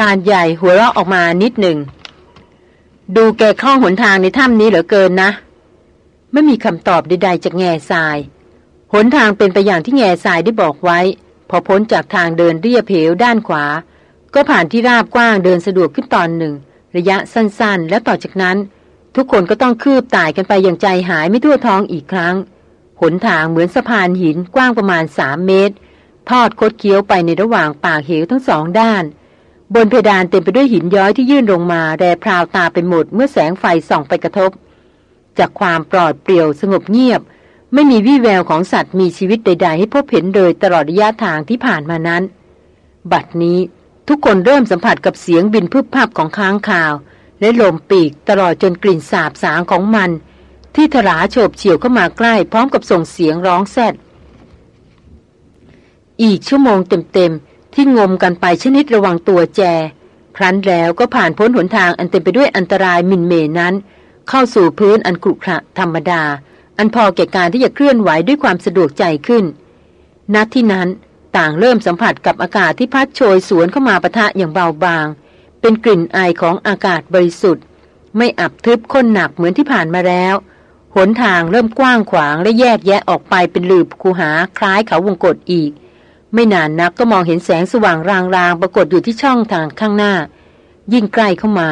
รานใหญ่หัวเราะออกมานิดหนึ่ง ดูแกคล่องหนทางในถ้ำนี้เหลือเกินนะ ไม่มีคำตอบใดๆจากแง่ทราย หนทางเป็นไปอย่างที่แง่ทรายได้บอกไว้ พอพ้นจากทางเดินเรียบเหวด้านขวา ก็ผ่านที่ราบกว้างเดินสะดวกขึ้นตอนหนึ่ง ระยะสั้นๆ แล้วต่อจากนั้น ทุกคนก็ต้องคืบตายกันไปอย่างใจหายไม่ทั่วท้องอีกครั้ง หนทางเหมือนสะพานหินกว้างประมาณสามเมตร ทอดคดเคี้ยวไปในระหว่างปากเหวทั้งสองด้าน บนเพดานเต็มไปด้วยหินย้อยที่ยื่นลงมาแรพราวตาไปหมดเมื่อแสงไฟส่องไปกระทบ จากความปลอดเปลี่ยวสงบเงียบ ไม่มีวี่แววของสัตว์มีชีวิตใด ๆ ให้พบเห็นเลยตลอดระยะทางที่ผ่านมานั้น บัดนี้ทุกคนเริ่มสัมผัสกับเสียงบินพึบพับของค้างคาว และลมปีกตลอดจนกลิ่นสาบสางของมัน ที่ถราโฉบเฉี่ยวเข้ามาใกล้พร้อมกับส่งเสียงร้องแซดอีกชั่วโมงเต็ม ที่งมกันไปชนิดระวังตัวแจ ครั้นแล้วก็ผ่านพ้นหนทางอันเต็มไปด้วยอันตรายมินเมนั้น เข้าสู่พื้นอันกรุขระธรรมดา อันพอแก่การที่จะเคลื่อนไหวด้วยความสะดวกใจขึ้น ณที่นั้นต่างเริ่มสัมผัสกับอากาศที่พัดโชยสวนเข้ามาปะทะอย่างเบาบาง เป็นกลิ่นอายของอากาศบริสุทธิ์ ไม่อับทึบข้นหนักเหมือนที่ผ่านมาแล้วหนทางเริ่มกว้างขวางและแยกแยะออกไปเป็นหลืบคูหาคล้ายเขาวงกฏอีก ไม่นานนักก็มองเห็นแสงสว่างรางๆ ปรากฏอยู่ที่ช่องทางข้างหน้า ยิ่งใกล้เข้ามา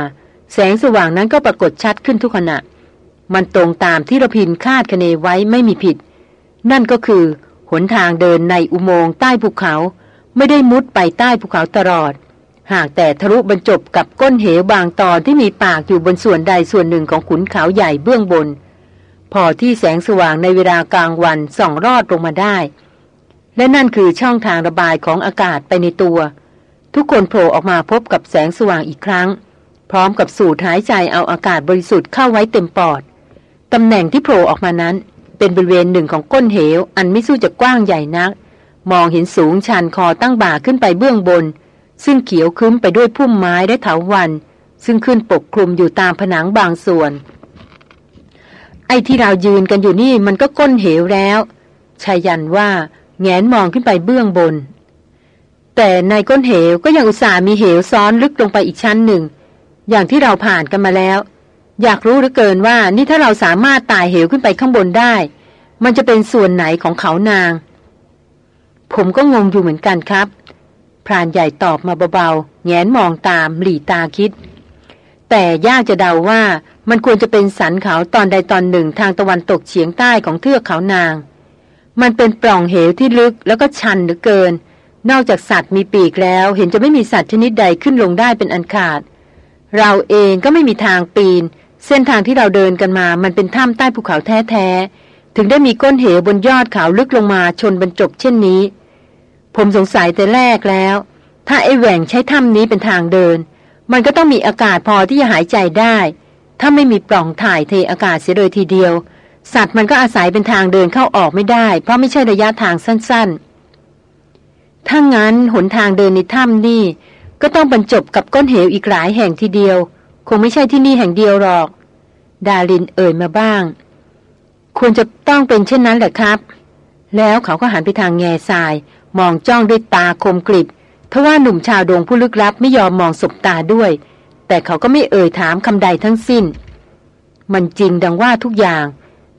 แสงสว่างนั้นก็ปรากฏชัดขึ้นทุกขณะ มันตรงตามที่ระพินคาดคะเนไว้ไม่มีผิด นั่นก็คือ หนทางเดินในอุโมงค์ใต้ภูเขา ไม่ได้มุดไปใต้ภูเขาตลอด หากแต่ทะลุบรรจบกับก้นเหวบางตอนที่มีปากอยู่บนส่วนใดส่วนหนึ่งของขุนเขาใหญ่เบื้องบน พอที่แสงสว่างในเวลากลางวันส่องรอดลงมาได้ และนั่นคือช่องทางระบายของอากาศไปในตัว ทุกคนโผล่ออกมาพบกับแสงสว่างอีกครั้ง พร้อมกับสูดหายใจเอาอากาศบริสุทธิ์เข้าไว้เต็มปอดตำแหน่งที่โผล่ออกมานั้น เป็นบริเวณหนึ่งของก้นเหว อันไม่สู้จะกว้างใหญ่นัก มองเห็นสูงชันคอตั้งบ่าขึ้นไปเบื้องบน ซึ่งเขียวคึ้มไปด้วยพุ่มไม้และเถาวัน ซึ่งขึ้นปกคลุมอยู่ตามผนังบางส่วน ไอ้ที่เรายืนกันอยู่นี่มันก็ก้นเหวแล้วชายันว่า แงนมองขึ้นไปเบื้องบน แต่ในก้นเหวก็ยังอุตส่าห์มีเหวซ้อนลึกลงไปอีกชั้นหนึ่ง อย่างที่เราผ่านกันมาแล้ว อยากรู้หรือเกินว่านี่ถ้าเราสามารถตายเหวขึ้นไปข้างบนได้ มันจะเป็นส่วนไหนของเขานาง ผมก็งงอยู่เหมือนกันครับ พรานใหญ่ตอบมาเบาๆแงนมองตามหลีตาคิด แต่ยากจะเดาว่ามันควรจะเป็นสันเขาตอนใดตอนหนึ่งทางตะวันตกเฉียงใต้ของเทือกเขานาง มันเป็นปล่องเหวที่ลึกแล้วก็ชันเหลือเกิน นอกจากสัตว์มีปีกแล้ว เห็นจะไม่มีสัตว์ชนิดใดขึ้นลงได้เป็นอันขาด เราเองก็ไม่มีทางปีน เส้นทางที่เราเดินกันมา มันเป็นถ้ำใต้ภูเขาแท้ๆ ถึงได้มีก้นเหวบนยอดเขาลึกลงมาชนบรรจบเช่นนี้ ผมสงสัยแต่แรกแล้ว ถ้าไอ้แหว่งใช้ถ้ำนี้เป็นทางเดิน มันก็ต้องมีอากาศพอที่จะหายใจได้ ถ้าไม่มีปล่องถ่ายเทอากาศเสียเลยทีเดียว สัตว์มันก็อาศัยเป็นทางเดินเข้าออกไม่ได้ เพราะไม่ใช่ระยะทางสั้นๆ ถ้างั้นหนทางเดินในถ้ำนี่ ก็ต้องบรรจบกับก้นเหวอีกหลายแห่งทีเดียว คงไม่ใช่ที่นี่แห่งเดียวหรอก ดารินเอ่ยมาบ้าง ควรจะต้องเป็นเช่นนั้นแหละครับ แล้วเขาก็หันไปทางแง่ทราย มองจ้องด้วยตาคมกริบทว่าหนุ่มชาวดงผู้ลึกลับไม่ยอมมองสบตาด้วย แต่เขาก็ไม่เอ่ยถามคำใดทั้งสิ้น มันจริงดังว่าทุกอย่าง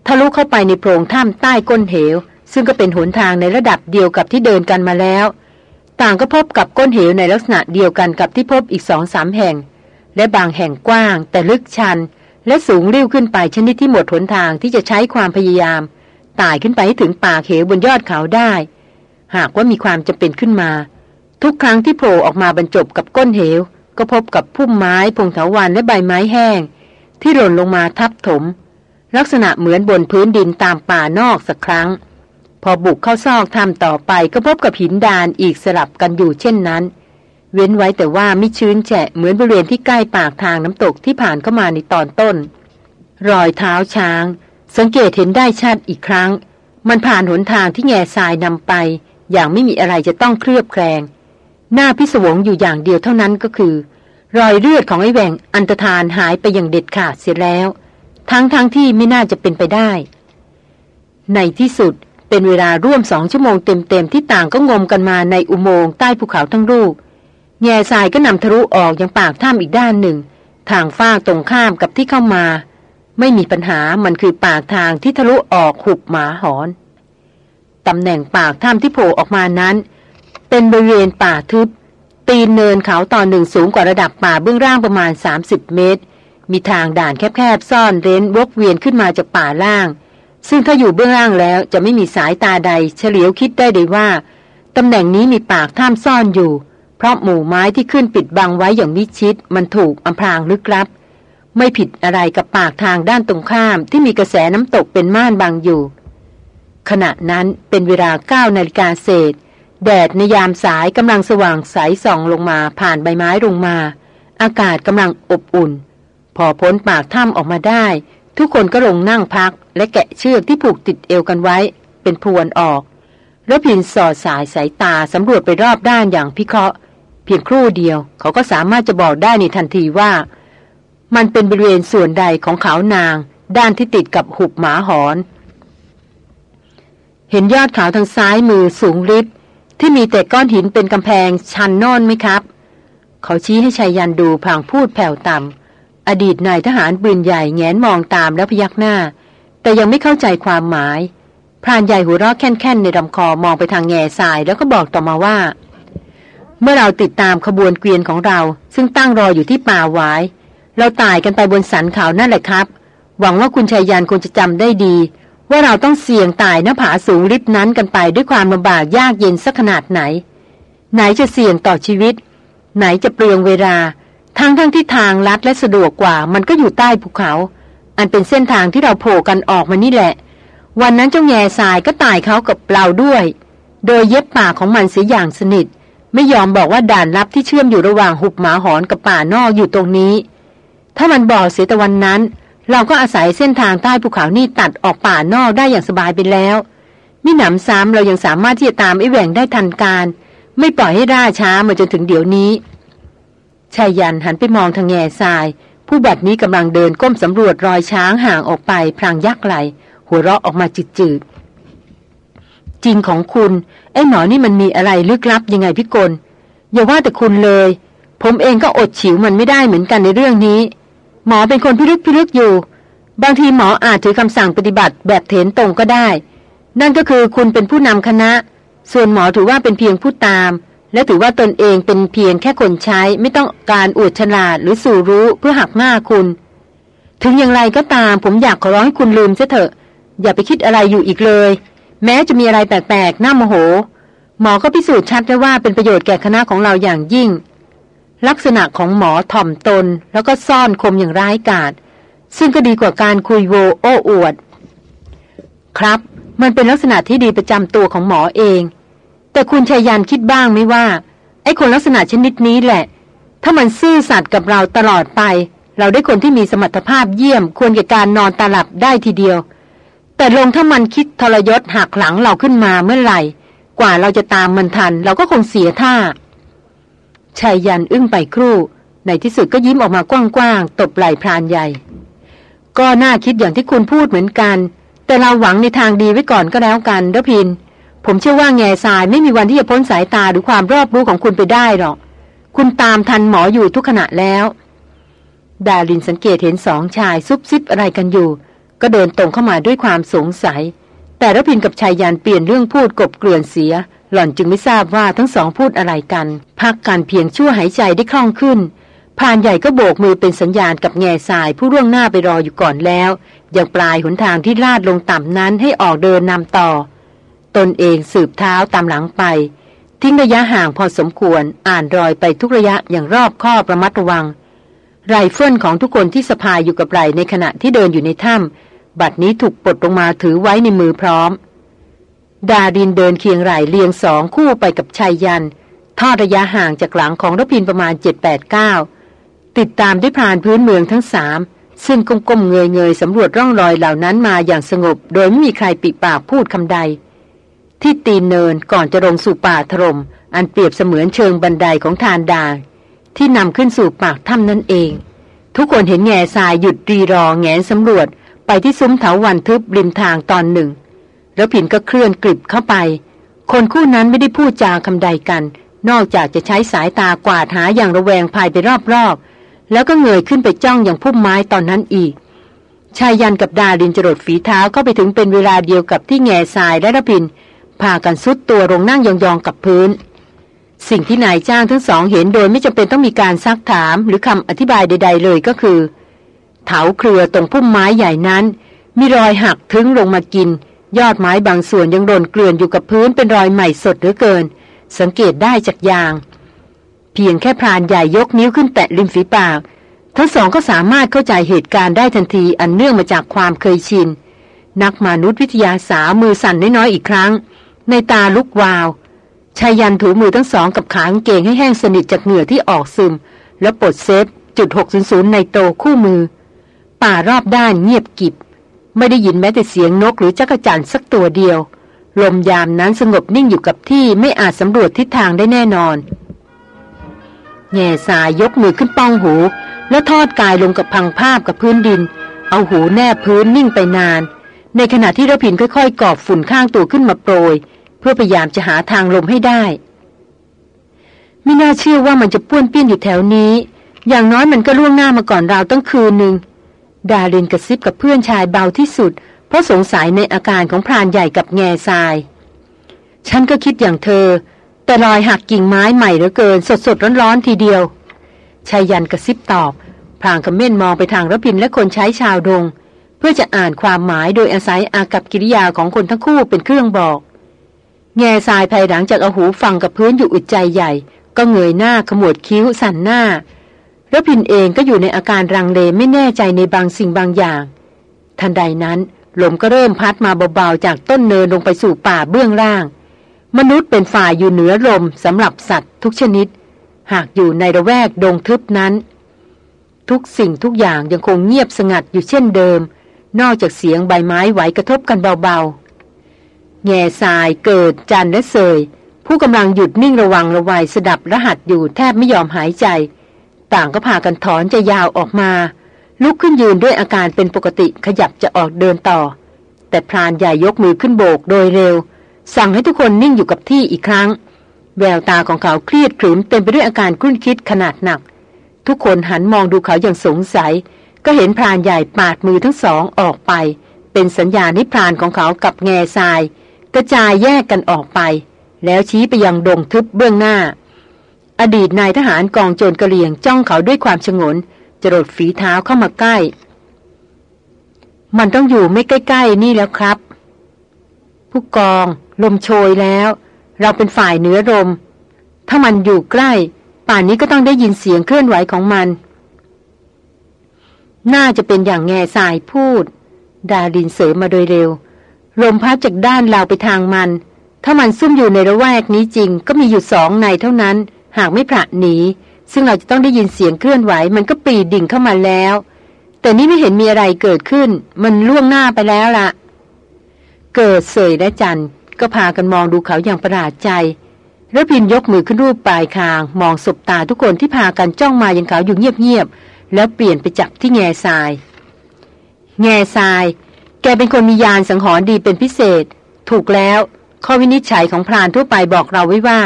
ทะลุเข้าไปในโพรงถ้ำใต้ก้นเหว ซึ่งก็เป็นหนทางในระดับเดียวกับที่เดินกันมาแล้ว ต่างก็พบกับก้นเหวในลักษณะเดียวกันกับที่พบอีกสองสามแห่ง และบางแห่งกว้าง แต่ลึกชัน และสูงริ้วขึ้นไปชนิดที่หมดหนทางที่จะใช้ความพยายามไต่ขึ้นไปให้ถึงป่าเหวบนยอดเขาได้ หากว่ามีความจำเป็นขึ้นมา ทุกครั้งที่โผล่ออกมาบรรจบกับก้นเหว ก็พบกับพุ่มไม้พงเถาวันและใบไม้แห้ง ที่หล่นลงมาทับถม ลักษณะเหมือนบนพื้นดินตามป่านอกสักครั้ง พอบุกเข้าซอกทำต่อไปก็พบกับหินดานอีกสลับกันอยู่เช่นนั้น เว้นไว้แต่ว่าไม่ชื้นแฉะเหมือนบริเวณที่ใกล้ปากทางน้ำตกที่ผ่านเข้ามาในตอนต้น รอยเท้าช้าง สังเกตเห็นได้ชัดอีกครั้ง มันผ่านหนทางที่แง่ทรายนำไป อย่างไม่มีอะไรจะต้องเคลือบแคลงหน้าพิศวงอยู่อย่างเดียวเท่านั้นก็คือ รอยเลือดของไอ้แหวงอันตรธานหายไปอย่างเด็ดขาดเสียแล้ว ทั้งทั้งที่ไม่น่าจะเป็นไปได้ ในที่สุดเป็นเวลาร่วมสองชั่วโมงเต็มๆที่ต่างก็งมกันมาในอุโมงค์ใต้ภูเขาทั้งรูปแง่ทรายก็นำทะลุออกยังปากถ้ำอีกด้านหนึ่ง ทางฟาตรงข้ามกับที่เข้ามา ไม่มีปัญหามันคือปากทางที่ทะลุออกหุบหมาหอนตำแหน่งปากถ้ำที่โผล่ออกมานั้น เป็นบริเวณป่าทึบ ตีนเนินเขาตอนหนึ่งสูงกว่าระดับป่าเบื้องล่างประมาณ 30 เมตร มีทางด่านแคบๆซ่อนเร้นวกเวียนขึ้นมาจากป่าล่าง ซึ่งถ้าอยู่เบื้องล่างแล้วจะไม่มีสายตาใด เฉลียวคิดได้เลยว่าตำแหน่งนี้มีปากถ้ำซ่อนอยู่ เพราะหมู่ไม้ที่ขึ้นปิดบังไว้อย่างมิชิด มันถูกอำพรางลึกลับ ไม่ผิดอะไรกับปากทางด้านตรงข้ามที่มีกระแสน้ำตกเป็นม่านบังอยู่ ขณะนั้นเป็นเวลาเก้านาฬิกาเศษ แดดในยามสายกำลังสว่างใสส่องลงมาผ่านใบไม้ลงมา อากาศกำลังอบอุ่น พอพ้นปากถ้ำออกมาได้ ทุกคนก็ลงนั่งพัก และแกะเชือกที่ผูกติดเอวกันไว้ เป็นพวนออกแล้วพินสอดสายสายตาสำรวจไปรอบด้านอย่างพิเคราะห์ เพียงครู่เดียว เขาก็สามารถจะบอกได้ในทันทีว่า มันเป็นบริเวณส่วนใดของเขานาง ด้านที่ติดกับหุบหมาหอน เห็นยอดเขาทางซ้ายมือสูงริบที่มีแต่ก้อนหินเป็นกำแพงชันน่นไหมครับ เขาชี้ให้ชายยันดูพางพูดแผ่วต่ำ อดีตนายทหารปืนใหญ่แงนมองตามแล้วพยักหน้า แต่ยังไม่เข้าใจความหมาย พรานใหญ่หัวเราะแค่นๆในลำคอมองไปทางแง่ทรายแล้วก็บอกต่อมาว่า เมื่อเราติดตามขบวนเกวียนของเรา ซึ่งตั้งรออยู่ที่ป่าหวาย เราตายกันไปบนสันเขานั่นแหละครับ หวังว่าคุณชายยันคงจะจำได้ดี ว่าเราต้องเสี่ยงตายหน้าผาสูงริบนั้นกันไปด้วยความลำบากยากเย็นสักขนาดไหน ไหนจะเสี่ยงต่อชีวิต ไหนจะเปลืองเวลา ทั้งทั้งที่ทางลัดและสะดวกกว่า มันก็อยู่ใต้ภูเขา อันเป็นเส้นทางที่เราโผล่กันออกมานี่แหละ วันนั้นเจ้าแง่ทรายก็ตายเขากับเราด้วย โดยเย็บปากของมันเสียอย่างสนิท ไม่ยอมบอกว่าด่านลับที่เชื่อมอยู่ระหว่างหุบหมาหอนกับป่านอกอยู่ตรงนี้ ถ้ามันบอกเสียแต่วันนั้น เราก็อาศัยเส้นทางใต้ภูเขานี่ตัดออกป่านอกได้อย่างสบายไปแล้วมิหนำซ้ำเรายังสามารถที่จะตามไอ้แหว่งได้ทันการ ไม่ปล่อยให้ร่าช้ามาจนถึงเดี๋ยวนี้ ชายยันหันไปมองทางแง่ทราย ผู้บัดนี้กำลังเดินก้มสำรวจรอยช้างห่างออกไปพรางยักไหล หัวเราะออกมาจืดๆจริงของคุณ ไอ้หมอนี่มันมีอะไรลึกลับยังไงพี่กลอย่าว่าแต่คุณเลย ผมเองก็อดฉิวมันไม่ได้เหมือนกันในเรื่องนี้ หมอเป็นคนพิลึกพิลึกอยู่ บางทีหมออาจถือคำสั่งปฏิบัติแบบเถนตรงก็ได้ นั่นก็คือคุณเป็นผู้นำคณะ ส่วนหมอถือว่าเป็นเพียงผู้ตาม และถือว่าตนเองเป็นเพียงแค่คนใช้ไม่ต้องการอวดฉลาดหรือสู่รู้เพื่อหักหน้าคุณ ถึงอย่างไรก็ตามผมอยากขอร้องให้คุณลืมเสียเถอะ อย่าไปคิดอะไรอยู่อีกเลย แม้จะมีอะไรแปลกๆน่าโมโห หมอก็พิสูจน์ชัดแล้วว่าเป็นประโยชน์แก่คณะของเราอย่างยิ่ง ลักษณะของหมอถ่อมตน แล้วก็ซ่อนคมอย่างร้ายกาจซึ่งก็ดีกว่าการคุยโวโอ้อวด ครับ มันเป็นลักษณะที่ดีประจำตัวของหมอเอง แต่คุณชายันคิดบ้างไหมว่า ไอ้คนลักษณะชนิดนี้แหละ ถ้ามันซื่อสัตย์กับเราตลอดไป เราได้คนที่มีสมรรถภาพเยี่ยม ควรแก่การนอนตาหลับได้ทีเดียว แต่ลงถ้ามันคิดทรยศหักหลังเราขึ้นมาเมื่อไหร่ กว่าเราจะตามมันทัน เราก็คงเสียท่าชายยันอึ้งไปครู่ ในที่สุดก็ยิ้มออกมากว้างๆตบไหล่พรานใหญ่ ก็น่าคิดอย่างที่คุณพูดเหมือนกัน แต่เราหวังในทางดีไว้ก่อนก็แล้วกันรพิน ผมเชื่อว่าแง่ทรายไม่มีวันที่จะพ้นสายตาหรือความรอบรู้ของคุณไปได้หรอก คุณตามทันหมออยู่ทุกขณะแล้ว ดารินสังเกตเห็นสองชายซุบซิบอะไรกันอยู่ ก็เดินตรงเข้ามาด้วยความสงสัย แต่รพินกับชายยานเปลี่ยนเรื่องพูดกบเกลื่อนเสีย หล่อนจึงไม่ทราบว่าทั้งสองพูดอะไรกัน พักการเพียงชั่วหายใจได้คล่องขึ้นพานใหญ่ก็โบกมือเป็นสัญญาณกับแง่ทรายผู้ร่วงหน้าไปรออยู่ก่อนแล้วอย่างปลายหนทางที่ลาดลงต่ำนั้นให้ออกเดินนำต่อ ตนเองสืบเท้าตามหลังไป ทิ้งระยะห่างพอสมควรอ่านรอยไปทุกระยะอย่างรอบข้อประมัดระวัง ไรเฟิลของทุกคนที่สะพายอยู่กับไหลในขณะที่เดินอยู่ในถ้ำบัดนี้ถูกปลดลงมาถือไว้ในมือพร้อม ดาดินเดินเคียงไหลเรียงสองคู่ไปกับชายยัน ทอดระยะห่างจากหลังของรพินประมาณ 7-8-9 ติดตามด้วยพรานพื้นเมืองทั้งสามซึ่งก้มๆเงยๆสำรวจร่องรอยเหล่านั้นมาอย่างสงบ โดยไม่มีใครปิดปากพูดคำใด ที่ตีนเนินก่อนจะลงสู่ป่าถรม อันเปรียบเสมือนเชิงบันไดของทานดาที่นำขึ้นสู่ปากถ้ำนั่นเอง ทุกคนเห็นแง่ทรายหยุดรีรอแงนสำรวจไปที่ซุ้มเถาวันทึบริมทางตอนหนึ่ง แล้วผินก็เคลื่อนกลิบเข้าไป คนคู่นั้นไม่ได้พูดจาคำใดกัน นอกจากจะใช้สายตากวาดหาอย่างระแวงภายไปรอบๆ แล้วก็เงยขึ้นไปจ้องอย่างพุ่มไม้ตอนนั้นอีก ชายยันกับดาลินจรดฝีเท้าก็ไปถึงเป็นเวลาเดียวกับที่แง่ทรายและระพิน พากันซุดตัวลงนั่งยองๆกับพื้น สิ่งที่นายจ้างทั้งสองเห็นโดยไม่จำเป็นต้องมีการซักถามหรือคำอธิบายใด ๆ เลยก็คือ เถาเครือตรงพุ่มไม้ใหญ่นั้น มีรอยหักทึ้งลงมากิน ยอดไม้บางส่วนยังโดนเกลื่อนอยู่กับพื้นเป็นรอยใหม่สดเหลือเกิน สังเกตได้จากยาง เพียงแค่พรานใหญ่ยกนิ้วขึ้นแตะริมฝีปากทั้งสองก็สามารถเข้าใจเหตุการณ์ได้ทันทีอันเนื่องมาจากความเคยชิน นักมนุษยวิทยาสาวมือสั่นน้อยๆอีกครั้ง ในตาลุกวาวชายันถูมือทั้งสองกับขางเกงให้แห้งสนิทจากเหงื่อที่ออกซึม แล้วปลดเซฟจุด600ในโตคู่มือ ป่ารอบด้านเงียบกิบ ไม่ได้ยินแม้แต่เสียงนกหรือจักรจั่นสักตัวเดียว ลมยามนั้นสงบนิ่งอยู่กับที่ไม่อาจสำรวจทิศทางได้แน่นอน แง่สายยกมือขึ้นป้องหู แล้วทอดกายลงกับพังภาพกับพื้นดิน เอาหูแนบพื้นนิ่งไปนาน ในขณะที่ระพินค่อยๆ กอบฝุ่นข้างตัวขึ้นมาโปรย เพื่อพยายามจะหาทางลมให้ได้ ไม่น่าเชื่อว่ามันจะป้วนเปี้ยนอยู่แถวนี้ อย่างน้อยมันก็ล่วงหน้ามาก่อนเราตั้งคืนหนึ่งดาเรนกระซิบกับเพื่อนชายเบาที่สุด เพราะสงสัยในอาการของพรานใหญ่กับแง่ทราย ฉันก็คิดอย่างเธอ แต่รอยหักกิ่งไม้ใหม่เหลือเกิน สดสดร้อนๆทีเดียวชายยันกระซิบตอบพรางกระเม่นมองไปทางรพินและคนใช้ชาวดง เพื่อจะอ่านความหมายโดยอาศัยอากับกิริยาของคนทั้งคู่เป็นเครื่องบอก แง่ทรายภายหลังจากเอาหูฟังกับพื้นอยู่อึดใจใหญ่ ก็เงยหน้าขมวดคิ้วสั่นหน้าระพินเองก็อยู่ในอาการรังเลไม่แน่ใจในบางสิ่งบางอย่าง ทันใดนั้นลมก็เริ่มพัดมาเบาๆจากต้นเนินลงไปสู่ป่าเบื้องล่าง มนุษย์เป็นฝ่ายอยู่เหนือลมสำหรับสัตว์ทุกชนิด หากอยู่ในระแวกดงทึบนั้น ทุกสิ่งทุกอย่างยังคงเงียบสงัดอยู่เช่นเดิม นอกจากเสียงใบไม้ไหวกระทบกันเบา แง่ทรายเกิดจันและเสย ผู้กำลังหยุดนิ่งระวังระวัยสดับรหัสอยู่แทบไม่ยอมหายใจ ต่างก็พากันถอนจะยาวออกมา ลุกขึ้นยืนด้วยอาการเป็นปกติขยับจะออกเดินต่อ แต่พรานใหญ่ยกมือขึ้นโบกโดยเร็ว สั่งให้ทุกคนนิ่งอยู่กับที่อีกครั้ง แววตาของเขาเครียดขรึมเต็มไปด้วยอาการคุ้นคิดขนาดหนัก ทุกคนหันมองดูเขาอย่างสงสัย ก็เห็นพรานใหญ่ปาดมือทั้งสองออกไปเป็นสัญญาณให้พรานของเขากับแง่ทราย กระจายแยกกันออกไป แล้วชี้ไปยังดงทึบเบื้องหน้า อดีตนายทหารกองโจรกระเลียงจ้องเขาด้วยความชงน จรดฝีเท้าเข้ามาใกล้ มันต้องอยู่ไม่ใกล้ ๆ นี่แล้วครับ ผู้กอง ลมโชยแล้ว เราเป็นฝ่ายเหนือลม ถ้ามันอยู่ใกล้ ป่านนี้ก็ต้องได้ยินเสียงเคลื่อนไหวของมัน น่าจะเป็นอย่างแง่สายพูด ดาดินเสริมมาโดยเร็ว ลมพัดจากด้านเราไปทางมัน ถ้ามันซุ่มอยู่ในระแวกนี้จริง ก็มีอยู่สองในเท่านั้น หากไม่ผละหนีซึ่งเราจะต้องได้ยินเสียงเคลื่อนไหว มันก็ปีดิ่งเข้ามาแล้ว แต่นี่ไม่เห็นมีอะไรเกิดขึ้น มันล่วงหน้าไปแล้วละ่ะ เกิดเสยและจันก็พากันมองดูเขาอย่างประหลาดใจระพินยกมือขึ้นรูปปลายคาง มองสบตาทุกคนที่พากันจ้องมาอยังเขาอยู่เงียบๆแล้วเปลี่ยนไปจับที่แง่ทราย แง่ทราย กเป็นคนมียานสังหรณ์ดีเป็นพิเศษ ถูกแล้ว ข้อวินิจฉัยของพรานทั่วไปบอกเราไว้ว่า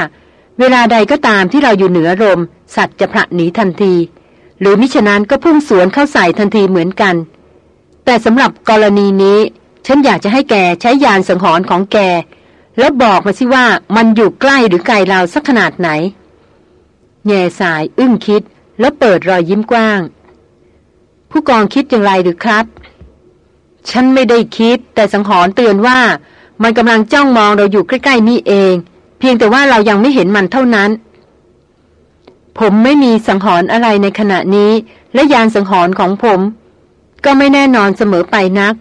เวลาใดก็ตามที่เราอยู่เหนือลมสัตว์จะพระหนีทันที หรือมิฉะนั้นก็พุ่งสวนเข้าใส่ทันทีเหมือนกัน แต่สำหรับกรณีนี้ ฉันอยากจะให้แกใช้ยานสังหรณ์ของแก แล้วบอกมาสิว่ามันอยู่ใกล้หรือไกลเราสักขนาดไหน แง่สายอึ้งคิดแล้วเปิดรอยยิ้มกว้าง ผู้กองคิดอย่างไรหรือครับ ฉันไม่ได้คิด แต่สังหรณ์เตือนว่า มันกำลังจ้องมองเราอยู่ใกล้ ๆ นี่เอง เพียงแต่ว่าเรายังไม่เห็นมันเท่านั้น ผมไม่มีสังหรณ์อะไรในขณะนี้ และยานสังหรณ์ของผม ก็ไม่แน่นอนเสมอไปนัก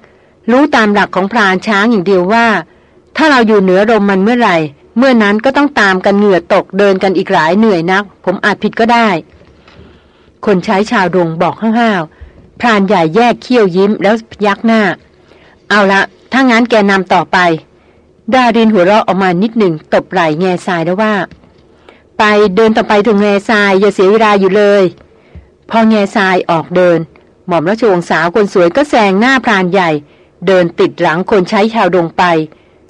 รู้ตามหลักของพรานช้างอย่างเดียวว่า ถ้าเราอยู่เหนือลมมันเมื่อไหร่ เมื่อนั้นก็ต้องตามกันเหงื่อตกเดินกันอีกหลายเหนื่อยนัก ผมอาจผิดก็ได้ คนใช้ชาวดงบอกห้าวๆ พรานใหญ่แยกเขี้ยวยิ้มแล้วยักหน้า เอาละถ้างั้นแกนำต่อไป ดารินหัวเราะออกมานิดหนึ่งตบไหล่แง่ทรายแล้วว่า ไปเดินต่อไปถึงแง่ทรายอย่าเสียเวลาอยู่เลย พอแง่ทรายออกเดิน หม่อมราชวงศ์สาวคนสวยก็แซงหน้าพรานใหญ่ เดินติดหลังคนใช้ชาวดงไป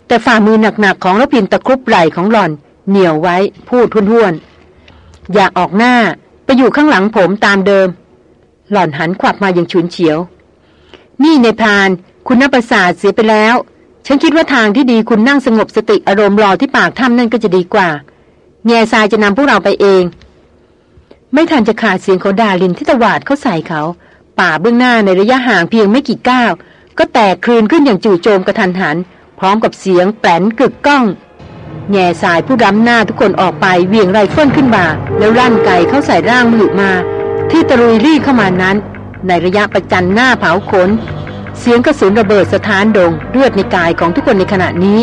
แต่ฝ่ามือหนักๆของรพินตะครุบไหล่ของหล่อน เหนียวไว้พูดทุ่นๆอย่าออกหน้าไปอยู่ข้างหลังผมตามเดิม หล่อนหันขวับมาอย่างฉุนเฉียว นี่ในพานคุณนประสาทเสียไปแล้ว ฉันคิดว่าทางที่ดีคุณนั่งสงบสติอารมณ์รอที่ปากถ้ำนั่นก็จะดีกว่า แง่ทรายจะนำพวกเราไปเอง ไม่ทันจะขาดเสียงของดาลินที่ตวาดเขาใส่เขา ป่าเบื้องหน้าในระยะห่างเพียงไม่กี่ก้าวก็แตกคลืนขึ้นอย่างจู่โจมกระทันหัน พร้อมกับเสียงแปลนกึกก้อง แง่สายผู้รำหน้าทุกคนออกไปเวียงไรเฟิลขึ้นมาแล้วลั่นไกเข้าใส่ร่างมือมา ที่ตะลุยรี่เข้ามานั้น ในระยะประจันหน้าเผาขน เสียงกระสุนระเบิดสถานดงเลือดในกายของทุกคนในขณะนี้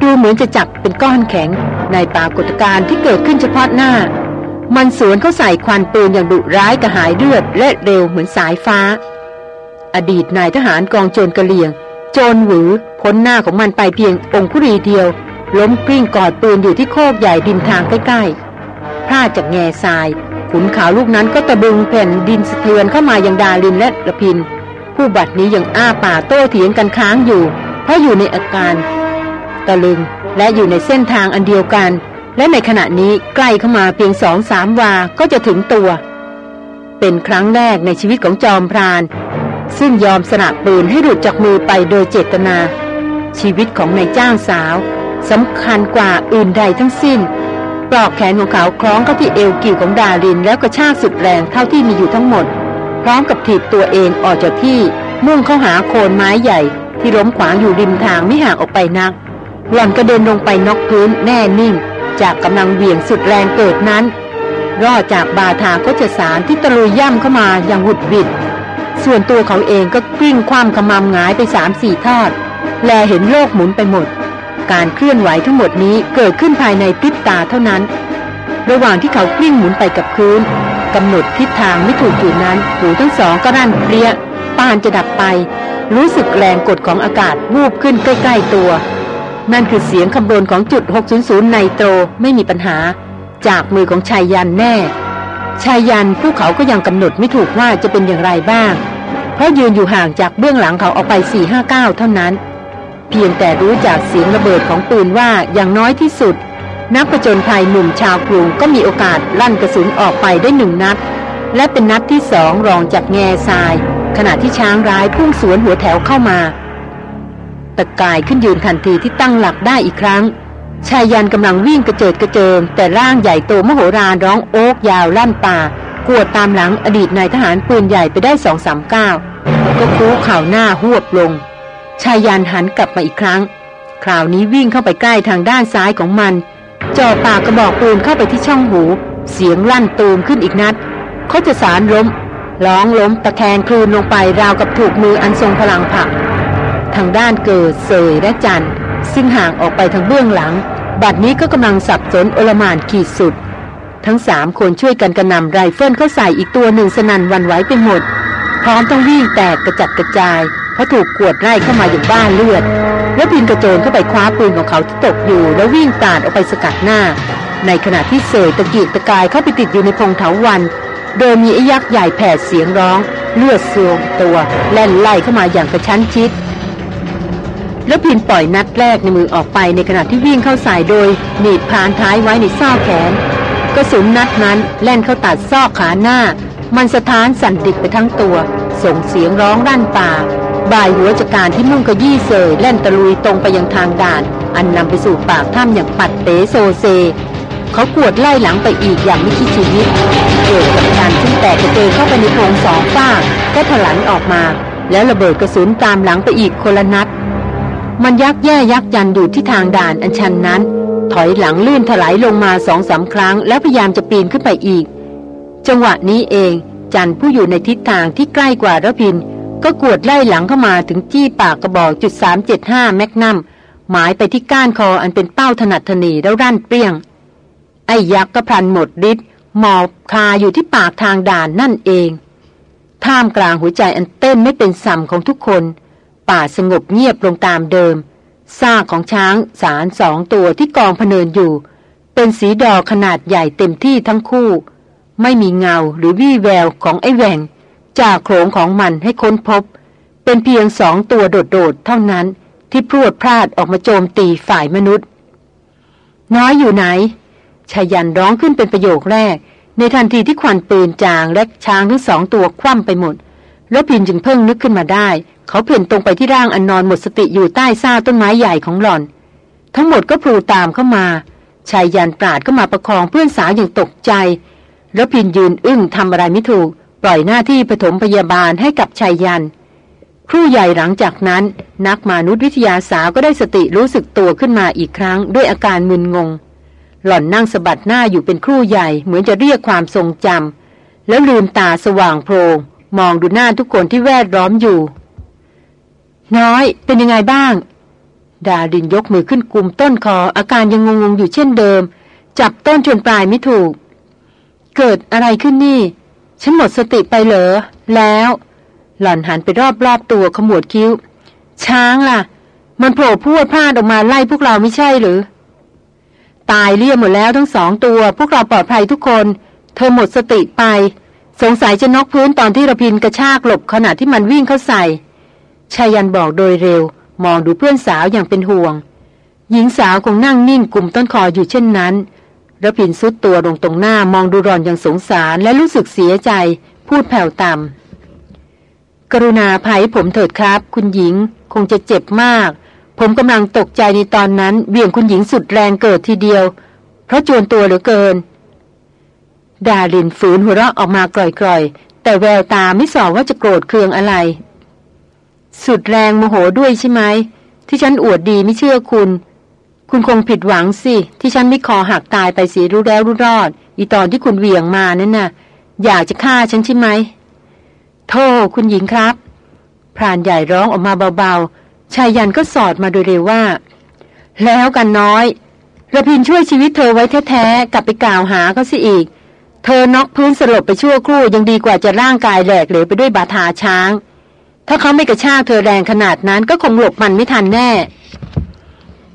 ดูเหมือนจะจับเป็นก้อนแข็ง ในปรากฏการณ์ที่เกิดขึ้นเฉพาะหน้า มันสวนเข้าใส่ควันปืนอย่างดุร้ายกระหายเลือดและเร็วเหมือนสายฟ้า อดีตนายทหารกองโจรกระเลียง โจรหวือพ้นหน้าของมันไปเพียงองคุรีเดียว ล้มกลิ้งกอดปืนอยู่ที่โคกใหญ่ดินทางใกล้ๆพลาดจากแง่ทราย ขุนขาวลูกนั้นก็ตะบึงแผ่นดินสะเทือนเข้ามายังดาลินและระพิน ผู้บัดนี้ยังอ้าป่าโต้เถียงกันค้างอยู่ เพราะอยู่ในอาการตะลึงและอยู่ในเส้นทางอันเดียวกัน และในขณะนี้ใกล้เข้ามาเพียงสองสามวาก็จะถึงตัว เป็นครั้งแรกในชีวิตของจอมพราน ซึ่งยอมสละปืนให้หลุดจากมือไปโดยเจตนา ชีวิตของนายจ้างสาวสำคัญกว่าอื่นใดทั้งสิ้น ปลอกแขนของเขาคล้องเข้าที่เอวกิ่วของดารินแล้วก็ชากสุดแรงเท่าที่มีอยู่ทั้งหมด พร้อมกับถีบตัวเองออกจากที่มุ่งเข้าหาโคนไม้ใหญ่ ที่ล้มขวางอยู่ริมทางไม่ห่างออกไปนัก หล่อนกระเด็นลงไปนอกพื้นแน่นิ่ง จากกำลังเหวี่ยงสุดแรงเกิดนั้นรอดจากบาทาโคจสารที่ตะลุยย่ำเข้ามาอย่างหุดบิด ส่วนตัวเขาเองก็กลิ้งคว่ำขมำหงายไปสามสี่ทอด แลเห็นโลกหมุนไปหมด การเคลื่อนไหวทั้งหมดนี้เกิดขึ้นภายในพริบตาเท่านั้น ระหว่างที่เขากลิ้งหมุนไปกับพื้นกำหนดทิศทางไม่ถูกอยู่นั้นหูทั้งสองก็รั่นเปรี้ยปานจะดับไป รู้สึกแรงกดของอากาศวูบขึ้นใกล้ๆตัว นั่นคือเสียงคำรนของจุด 600 ไนโตรไม่มีปัญหา จากมือของชายยันแน่ ชายยันผู้เขาก็ยังกำหนดไม่ถูกว่าจะเป็นอย่างไรบ้าง เพราะยืนอยู่ห่างจากเบื้องหลังเขาออกไป4-5-9เท่านั้น เพียงแต่รู้จากเสียงระเบิดของปืนว่าอย่างน้อยที่สุด นักประจนภัยหนุ่มชาวกรุงก็มีโอกาสลั่นกระสุนออกไปได้หนึ่งนัด และเป็นนัดที่สองรองจากแง่ทราย ขณะที่ช้างร้ายพุ่งสวนหัวแถวเข้ามาตะกายขึ้นยืนทันทีที่ตั้งหลักได้อีกครั้ง ชายยันกำลังวิ่งกระเจิดกระเจิง แต่ร่างใหญ่โตมโหฬารร้องโอ๊กยาวลั่นป่ากวดตามหลังอดีตนายทหารปืนใหญ่ไปได้สองสามก้าวก็คูข่าวหน้าหวบลง ไชยยันต์หันกลับมาอีกครั้ง คราวนี้วิ่งเข้าไปใกล้ทางด้านซ้ายของมัน จ่อปากกระบอกปืนเข้าไปที่ช่องหู เสียงลั่นตูมขึ้นอีกนัด เจ้าคชสารล้ม ร้องล้มตะแคงครืนลงไปราวกับถูกมืออันทรงพลังผลัก ทางด้านเกิดเส่ยและจันซึ่งห่างออกไปทางเบื้องหลัง บัดนี้ก็กำลังสับสนอลหม่านขีดสุด ทั้งสามคนช่วยกันกระหน่ำไรเฟิลเข้าใส่อีกตัวหนึ่งสนั่นหวั่นไหวไปหมด พร้อมต้องวิ่งแตกกระจัดกระจาย เพราะถูกกวดไล่เข้ามาอย่างบ้านเลือด แล้วพินกระโจนเข้าไปคว้าปืนของเขาที่ตกอยู่ แล้ววิ่งตาดออกไปสกัดหน้า ในขณะที่เสยตะกีกตะกายเข้าไปติดอยู่ในพงเถาวัน โดยมีไอ้ยักษ์ใหญ่แผดเสียงร้อง เลือดซวงตัวแล่นไล่เข้ามาอย่างกระชั้นชิด แล้วพินปล่อยนัดแรกในมือออกไปในขณะที่วิ่งเข้าใส่โดยหนีบพานท้ายไว้ในซอกแขนกระสุนนัดนั้นแล่นเข้าตัดซอกขาหน้า มันสะท้านสั่นดิกไปทั้งตัว ส่งเสียงร้องรั่นป่า บ่ายหัวจากการที่มุ่งกระยี่เสยแล่นตะลุยตรงไปยังทางด่าน อันนำไปสู่ปากถ้ำอย่างปัดเป๋โซเซ เขากวดไล่หลังไปอีกอย่างไม่คิดชีวิต เกิดกับการซึ่งแตกกระเจิงเข้าไปในโพรงสองฝ้ากก็ถลันออกมา แล้วระเบิดกระสุนตามหลังไปอีกคนละนัด มันยักแย่ยักยันอยู่ที่ทางด่านอันชันนั้น ถอยหลังลื่นถลายลงมาสองสาครั้ง แล้วพยายามจะปีนขึ้นไปอีก จังหวะนี้เองจันผู้อยู่ในทิศทางที่ใกล้กว่าระพิน ก็กวดไล่หลังเข้ามาถึงจี้ปากกระบอกจุดสามเจ็ดห้าแมกนัมหมายไปที่ก้านคออันเป็นเป้าถนัดถนีแล้วรั่นเปรี้ยง ไอ้ยักษ์ก็พลันหมดฤทธิ์หมอบคาอยู่ที่ปากทางด่านนั่นเอง ท่ามกลางหัวใจอันเต้นไม่เป็นสัมของทุกคน ป่าสงบเงียบลงตามเดิมซากของช้างสารสองตัวที่กองพเนินอยู่ เป็นสีดอขนาดใหญ่เต็มที่ทั้งคู่ ไม่มีเงาหรือวี่แววของไอ้แหวง จากโขงของมันให้ค้นพบ เป็นเพียงสองตัวโดดๆเท่านั้นที่พรวดพลาดออกมาโจมตีฝ่ายมนุษย์ น้อยอยู่ไหนชายันร้องขึ้นเป็นประโยคแรก ในทันทีที่ควันปืนจางและช้างทั้งสองตัวคว่ำไปหมด แล้วพินจึงเพิ่งนึกขึ้นมาได้ เขาเพ่นตรงไปที่ร่างอันนอนหมดสติอยู่ใต้ซ่าต้นไม้ใหญ่ของหล่อน ทั้งหมดก็พลูตามเข้ามาชายยันปราดก็มาประคองเพื่อนสาวอย่างตกใจ แล้วพินยืนอึ้งทำอะไรไม่ถูก ปล่อยหน้าที่ปฐมพยาบาลให้กับชายยัน ครู่ใหญ่หลังจากนั้น นักมนุษยวิทยาสาวก็ได้สติรู้สึกตัวขึ้นมาอีกครั้งด้วยอาการมึนงง หล่อนนั่งสะบัดหน้าอยู่เป็นครู่ใหญ่เหมือนจะเรียกความทรงจำแล้วลืมตาสว่างโพลงมองดูหน้าทุกคนที่แวดล้อมอยู่ น้อยเป็นยังไงบ้าง ดาดินยกมือขึ้นกุมต้นคออาการยังงงๆอยู่เช่นเดิม จับต้นจนปลายไม่ถูก เกิดอะไรขึ้นนี่ ฉันหมดสติไปเหรอ แล้ว หล่อนหันไปรอบๆตัวขมวดคิ้ว ช้างล่ะ มันโผล่พูดพลาดออกมาไล่พวกเราไม่ใช่หรือ ตายเรียบหมดแล้วทั้งสองตัว พวกเราปลอดภัยทุกคน เธอหมดสติไป สงสัยจะนกพื้นตอนที่ระพินกระชากหลบขณะที่มันวิ่งเข้าใส่ชายันบอกโดยเร็ว มองดูเพื่อนสาวอย่างเป็นห่วง หญิงสาวคงนั่งนิ่งกลุ่มต้นคออยู่เช่นนั้น ระพินซุดตัวลงตรงหน้ามองดูรอนอย่างสงสารและรู้สึกเสียใจ พูดแผ่วต่ำกรุณาภัยผมเถิดครับ คุณหญิงคงจะเจ็บมาก ผมกำลังตกใจในตอนนั้นเบี่ยงคุณหญิงสุดแรงเกิดทีเดียว เพราะจวนตัวเหลือเกิน ดาลินฝืนหัวเราะออกมากร่อยๆ แต่แววตาไม่สอว่าจะโกรธเคืองอะไร สุดแรงโมโหด้วยใช่ไหมที่ฉันอวดดีไม่เชื่อคุณ คุณคงผิดหวังสิ ที่ฉันไม่คอหักตายไปเสียรู้แล้วรู้รอด อีตอนที่คุณเวียงมานั่นน่ะ อยากจะฆ่าฉันใช่ไหมโทษคุณหญิงครับพรานใหญ่ร้องออกมาเบาๆชายยันก็สอดมาโดยเร็วว่า แล้วกันน้อยระพินช่วยชีวิตเธอไว้แท้ๆกลับไปกล่าวหาเขาสิอีก เธอน็อกพื้นสลบไปชั่วครู่ยังดีกว่าจะร่างกายแหลกเหลวไปด้วยบาดาช้าง ถ้าเขาไม่กระชากเธอแรงขนาดนั้นก็คงหลบมันไม่ทันแน่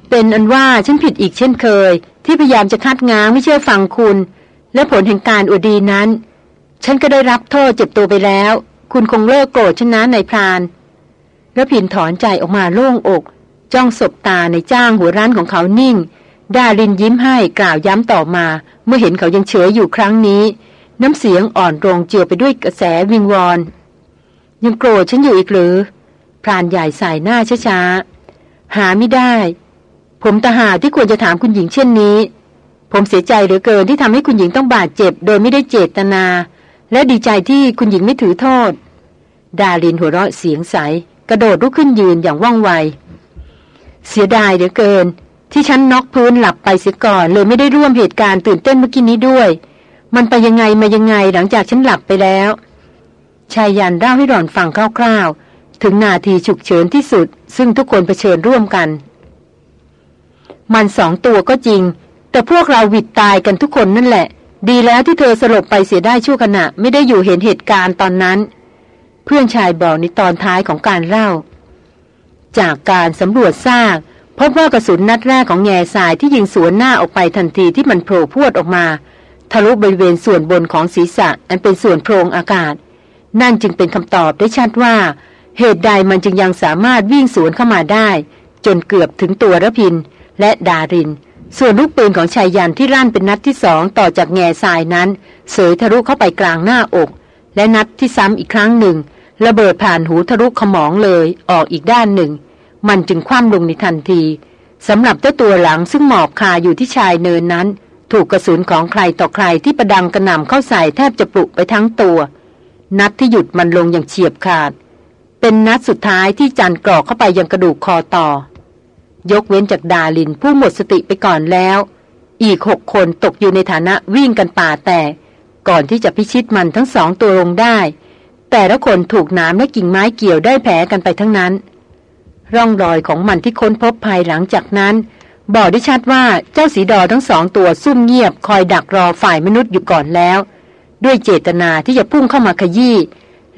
เป็นอันว่าฉันผิดอีกเช่นเคย ที่พยายามจะคัดง้างไม่เชื่อฟังคุณ และผลแห่งการอวดีนั้น ฉันก็ได้รับโทษเจ็บตัวไปแล้ว คุณคงเลิกโกรธฉันนะในพราน แล้วผินถอนใจออกมาโล่งอก จ้องศบตาในจ้างหัวร้านของเขานิ่งดารินยิ้มให้กล่าวย้ำต่อมา เมื่อเห็นเขายังเฉยอยู่ครั้งนี้ น้ำเสียงอ่อนโรงเจือไปด้วยกระแสวิงวอน ยังโกรธฉันอยู่อีกหรือ พรานใหญ่ใส่หน้าช้าๆหาไม่ได้ ผมตาหาที่ควรจะถามคุณหญิงเช่นนี้ ผมเสียใจเหลือเกินที่ทำให้คุณหญิงต้องบาดเจ็บ โดยไม่ได้เจตนา และดีใจที่คุณหญิงไม่ถือโทษ ดาลินหัวเราะเสียงใส กระโดดลุกขึ้นยืนอย่างว่องไว เสียดายเหลือเกิน ที่ฉันน็อกพื้นหลับไปเสียก่อน เลยไม่ได้ร่วมเหตุการณ์ตื่นเต้นเมื่อกี้นี้ด้วย มันไปยังไงมายังไงหลังจากฉันหลับไปแล้วชายยันเล่าให้หล่อนฟังคร่าวๆ ถึงนาทีฉุกเฉินที่สุด ซึ่งทุกคนเผชิญร่วมกัน มันสองตัวก็จริง แต่พวกเราวิดตายกันทุกคนนั่นแหละ ดีแล้วที่เธอสลบไปเสียได้ชั่วขณะไม่ได้อยู่เห็นเหตุการณ์ตอนนั้น เพื่อนชายบอกในตอนท้ายของการเล่า จากการสำรวจซากพบว่ากระสุนนัดแรกของแง่สายที่ยิงสวนหน้าออกไปทันทีที่มันโผล่พวดออกมา ทะลุบริเวณส่วนบนของศีรษะอันเป็นส่วนโพรงอากาศ นั่นจึงเป็นคำตอบได้ชัดว่า เหตุใดมันจึงยังสามารถวิ่งสวนเข้ามาได้ จนเกือบถึงตัวระพิน และดาริน ส่วนลูกปืนของชายยันที่ลั่นเป็นนัดที่สองต่อจากแง่ทรายนั้นเสยทะลุเข้าไปกลางหน้าอก และนัดที่ซ้ำอีกครั้งหนึ่ง ระเบิดผ่านหูทะลุขมองเลยออกอีกด้านหนึ่ง มันจึงคว่ำลงในทันทีสำหรับเจ้าตัวหลังซึ่งหมอบคาอยู่ที่ชายเนินนั้น ถูกกระสุนของใครต่อใครที่ประดังกระหน่ำเข้าใส่แทบจะปลุกไปทั้งตัว นัดที่หยุดมันลงอย่างเฉียบขาด เป็นนัดสุดท้ายที่จันกรอกเข้าไปยังกระดูกคอต่อ ยกเว้นจากดาลินผู้หมดสติไปก่อนแล้ว อีกหกคนตกอยู่ในฐานะวิ่งกันป่าแตก ก่อนที่จะพิชิตมันทั้งสองตัวลงได้ แต่ละคนถูกน้ำและกิ่งไม้เกี่ยวได้แผลกันไปทั้งนั้น ร่องรอยของมันที่ค้นพบภายหลังจากนั้น บอกได้ชัดว่าเจ้าสีดอทั้งสองตัวซุ่มเงียบคอยดักรอฝ่ายมนุษย์อยู่ก่อนแล้ว ด้วยเจตนาที่จะพุ่งเข้ามาขยี้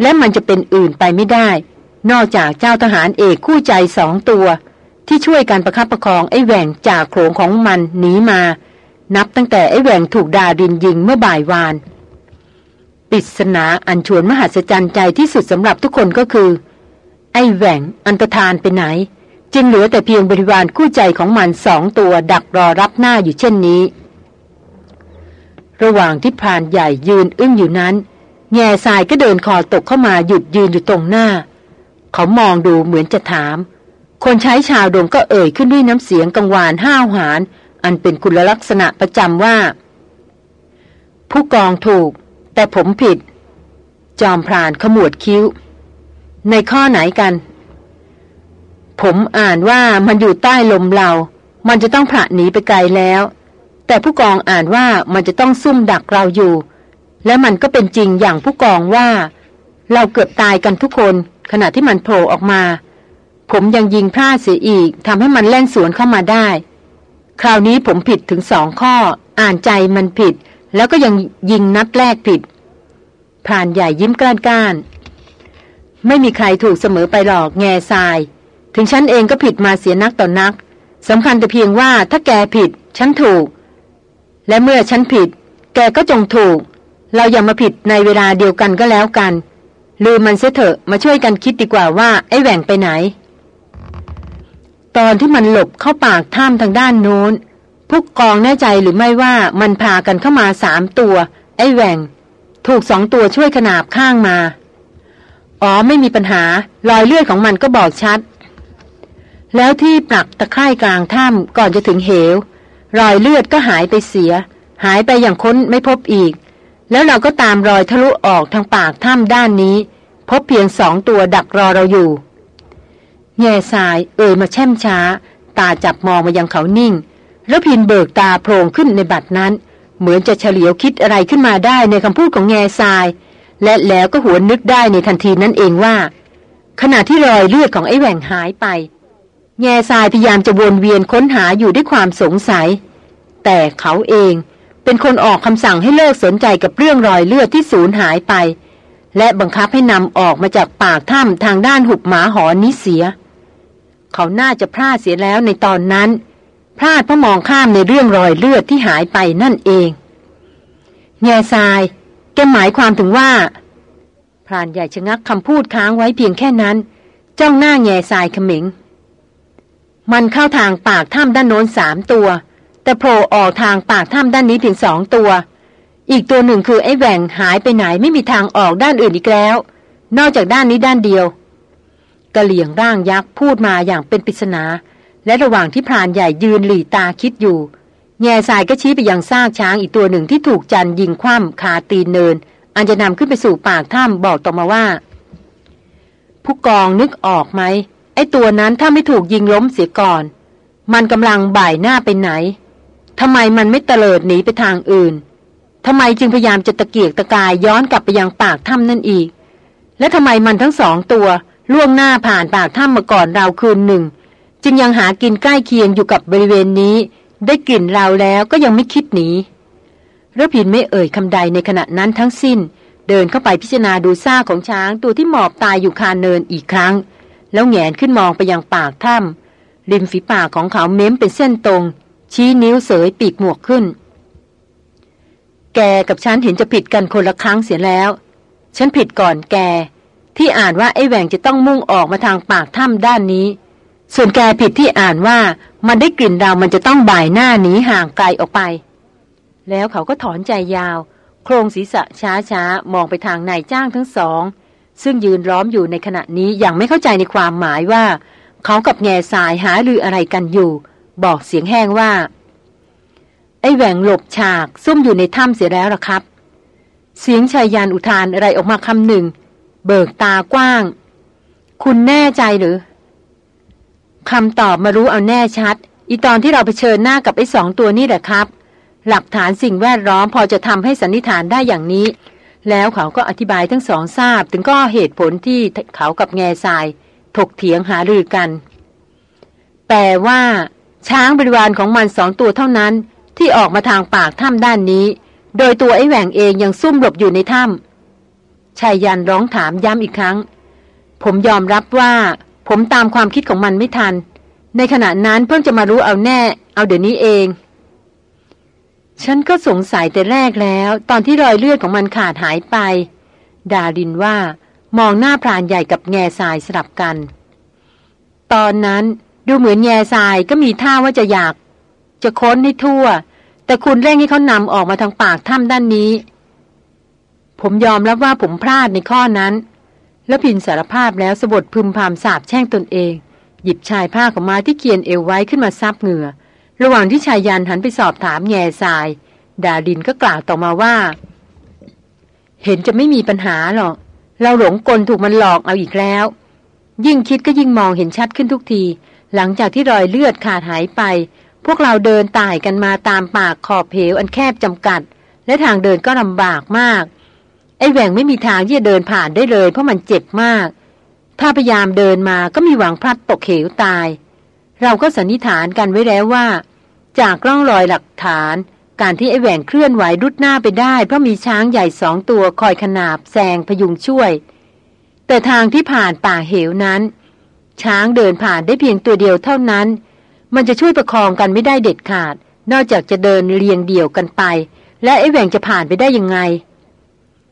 และมันจะเป็นอื่นไปไม่ได้ นอกจากเจ้าทหารเอกคู่ใจสองตัว ที่ช่วยกันประคับประคองไอ้แหว่งจากโขงของมันหนีมา นับตั้งแต่ไอ้แหว่งถูกดาดินยิงเมื่อบ่ายวานปริศนาอันชวนมหัศจรรย์ใจที่สุดสำหรับทุกคนก็คือ ไอ้แหว่งอันตรธานไปไหน จึงเหลือแต่เพียงบริวารคู่ใจของมันสองตัวดักรอรับหน้าอยู่เช่นนี้ ระหว่างที่พรานใหญ่ยืนอึ้งอยู่นั้น แง่ทรายก็เดินคอตกเข้ามาหยุดยืนอยู่ตรงหน้า เขามองดูเหมือนจะถาม คนใช้ชาวดงก็เอ่ยขึ้นด้วยน้ำเสียงกังวานห้าวหาญอันเป็นคุณลักษณะประจำว่า ผู้กองถูก แต่ผมผิด จอมพรานขมวดคิ้ว ในข้อไหนกัน ผมอ่านว่ามันอยู่ใต้ลมเรา มันจะต้องผละหนีไปไกลแล้ว แต่ผู้กองอ่านว่ามันจะต้องซุ่มดักเราอยู่ และมันก็เป็นจริงอย่างผู้กองว่า เราเกือบตายกันทุกคนขณะที่มันโผล่ออกมา ผมยังยิงพลาดเสียอีกทำให้มันแล่นสวนเข้ามาได้ คราวนี้ผมผิดถึงสองข้อ อ่านใจมันผิด แล้วก็ยังยิงนัดแรกผิดพรานใหญ่ยิ้มกล้านก้าน ไม่มีใครถูกเสมอไปหรอกแง่ทราย ถึงฉันเองก็ผิดมาเสียนักต่อนนักสำคัญแต่เพียงว่าถ้าแกผิด ฉันถูก และเมื่อฉันผิด แกก็จงถูก เราอย่ามาผิดในเวลาเดียวกันก็แล้วกัน ลืมมันเสียเถอะมาช่วยกันคิดดีกว่าว่าไอ้แหว่งไปไหน ตอนที่มันหลบเข้าปากถ้ำทางด้านโน้น พวกกองแน่ใจหรือไม่ว่ามันพากันเข้ามาสามตัว ไอ้แหว่ง ถูกสองตัวช่วยขนาบข้างมา อ๋อไม่มีปัญหารอยเลือดของมันก็บอกชัด แล้วที่ปลักตะไคร่กลางถ้ำก่อนจะถึงเหว รอยเลือดก็หายไปเสีย หายไปอย่างค้นไม่พบอีก แล้วเราก็ตามรอยทะลุออกทางปากถ้ำด้านนี้ พบเพียงสองตัวดักรอเราอยู่ แง่ทรายเอ่ยมาแช่มช้า ตาจับมองมายังเขานิ่ง แล้วพินเบิกตาโพลงขึ้นในบัดนั้น เหมือนจะเฉลียวคิดอะไรขึ้นมาได้ในคำพูดของแง่ทราย และแล้วก็หวนนึกได้ในทันทีนั้นเองว่า ขณะที่รอยเลือดของไอ้แหว่งหายไป แง่ทรายพยายามจะวนเวียนค้นหาอยู่ด้วยความสงสัย แต่เขาเองเป็นคนออกคำสั่งให้เลิกสนใจกับเรื่องรอยเลือดที่สูญหายไป และบังคับให้นำออกมาจากปากถ้ำทางด้านหุบหมาหอนี้เสีย เขาน่าจะพลาดเสียแล้วในตอนนั้น พลาดเพราะมองข้ามในเรื่องรอยเลือดที่หายไปนั่นเองแง่ทรายแกหมายความถึงว่าพรานใหญ่ชะงักคำพูดค้างไว้เพียงแค่นั้น จ้องหน้าแง่ทรายเขม็งมันเข้าทางปากถ้ำด้านโน้นสามตัว แต่โผล่ออกทางปากถ้ำด้านนี้ถึงสองตัว อีกตัวหนึ่งคือไอ้แหว่งหายไปไหนไม่มีทางออกด้านอื่นอีกแล้ว นอกจากด้านนี้ด้านเดียว กะเหลี่ยงร่างยักษ์พูดมาอย่างเป็นปริศนา และระหว่างที่พรานใหญ่ยืนหลีตาคิดอยู่ แง่สายก็ชี้ไปยังซากช้างอีกตัวหนึ่งที่ถูกจันยิงคว่ำคาตีนเนิน อันจะนำขึ้นไปสู่ปากถ้ำบอกต่อมาว่า ผู้กองนึกออกไหมไอ้ตัวนั้นถ้าไม่ถูกยิงล้มเสียก่อน มันกำลังบ่ายหน้าไปไหนทำไมมันไม่เตลิดหนีไปทางอื่นทำไมจึงพยายามจะตะเกียกตะกายย้อนกลับไปยังปากถ้ำนั่นอีก และทำไมมันทั้งสองตัว ล่วงหน้าผ่านปากถ้ำมาก่อนเราคืนหนึ่ง จึงยังหากินใกล้เคียงอยู่กับบริเวณนี้ ได้กลิ่นเราแล้วก็ยังไม่คิดหนีระพินไม่เอ่ยคำใดในขณะนั้นทั้งสิ้น เดินเข้าไปพิจารณาดูซ่าของช้างตัวที่หมอบตายอยู่คาเนินอีกครั้ง แล้วแงนขึ้นมองไปยังปากถ้ำริมฝีปากของเขาเม้มเป็นเส้นตรง ชี้นิ้วเสยปีกหมวกขึ้น แกกับฉันเห็นจะผิดกันคนละครั้งเสียแล้ว ฉันผิดก่อนแก ที่อ่านว่าไอ้แหวงจะต้องมุ่งออกมาทางปากถ้ำด้านนี้ ส่วนแกผิดที่อ่านว่ามันได้กลิ่นเรามันจะต้องบ่ายหน้าหนีห่างไกลออกไป แล้วเขาก็ถอนใจยาว โครงศีรษะช้าช้ามองไปทางนายจ้างทั้งสอง ซึ่งยืนล้อมอยู่ในขณะนี้อย่างไม่เข้าใจในความหมายว่า เขากับแง่สายหาลืออะไรกันอยู่ บอกเสียงแห้งว่า ไอ้แหวงหลบฉากซุ่มอยู่ในถ้ำเสียแล้วล่ะครับ เสียงชายยานอุทานอะไรออกมาคำหนึ่ง เบิกตากว้าง คุณแน่ใจหรือคำตอบมารู้เอาแน่ชัด อีตอนที่เราไปเชิญหน้ากับไอ้สองตัวนี่แหละครับ หลักฐานสิ่งแวดล้อมพอจะทำให้สันนิษฐานได้อย่างนี้ แล้วเขาก็อธิบายทั้งสองทราบ ถึงก็เหตุผลที่เขากับแง่ทราย ถกเถียงหารือกัน แต่ว่า ช้างบริวารของมันสองตัวเท่านั้น ที่ออกมาทางปากถ้ำด้านนี้ โดยตัวไอ้แหว่งเองยังซุ่มหลบอยู่ในถ้ำ ชายยันร้องถามย้ำอีกครั้ง ผมยอมรับว่า ผมตามความคิดของมันไม่ทัน ในขณะนั้นเพิ่งจะมารู้เอาแน่ เอาเดี๋ยวนี้เอง ฉันก็สงสัยแต่แรกแล้ว ตอนที่รอยเลือดของมันขาดหายไป ดารินว่ามองหน้าพรานใหญ่กับแง่ทรายสลับกัน ตอนนั้นดูเหมือนแง่ทรายก็มีท่าว่าจะอยาก จะค้นให้ทั่ว แต่แต่คุณเร่งให้เขานำออกมาทางปากถ้ำด้านนี้ ผมยอมรับว่าผมพลาดในข้อนั้น แล้วพินสารภาพแล้วสบดพึมพำสาบแช่งตนเอง หยิบชายผ้าของมาที่เกียนเอวไว้ขึ้นมาซับเหงื่อ ระหว่างที่ชายยันหันไปสอบถามแง่ทราย ดาดินก็กล่าวต่อมาว่า เห็นจะไม่มีปัญหาหรอก เราหลงกลถูกมันหลอกเอาอีกแล้ว ยิ่งคิดก็ยิ่งมองเห็นชัดขึ้นทุกที หลังจากที่รอยเลือดขาดหายไป พวกเราเดินตายกันมาตามปากขอบเหวอันแคบจำกัด และทางเดินก็ลำบากมาก ไอ้แหว่งไม่มีทางที่จะเดินผ่านได้เลย เพราะมันเจ็บมาก ถ้าพยายามเดินมาก็มีหวังพลัดตกเหวตาย เราก็สันนิษฐานกันไว้แล้วว่า จากร่องรอยหลักฐาน การที่ไอ้แหว่งเคลื่อนไหวรุดหน้าไปได้ เพราะมีช้างใหญ่สองตัวคอยขนาบแซงพยุงช่วย แต่ทางที่ผ่านป่าเหวนั้น ช้างเดินผ่านได้เพียงตัวเดียวเท่านั้น มันจะช่วยประคองกันไม่ได้เด็ดขาด นอกจากจะเดินเรียงเดี่ยวกันไป และไอ้แหว่งจะผ่านไปได้ยังไง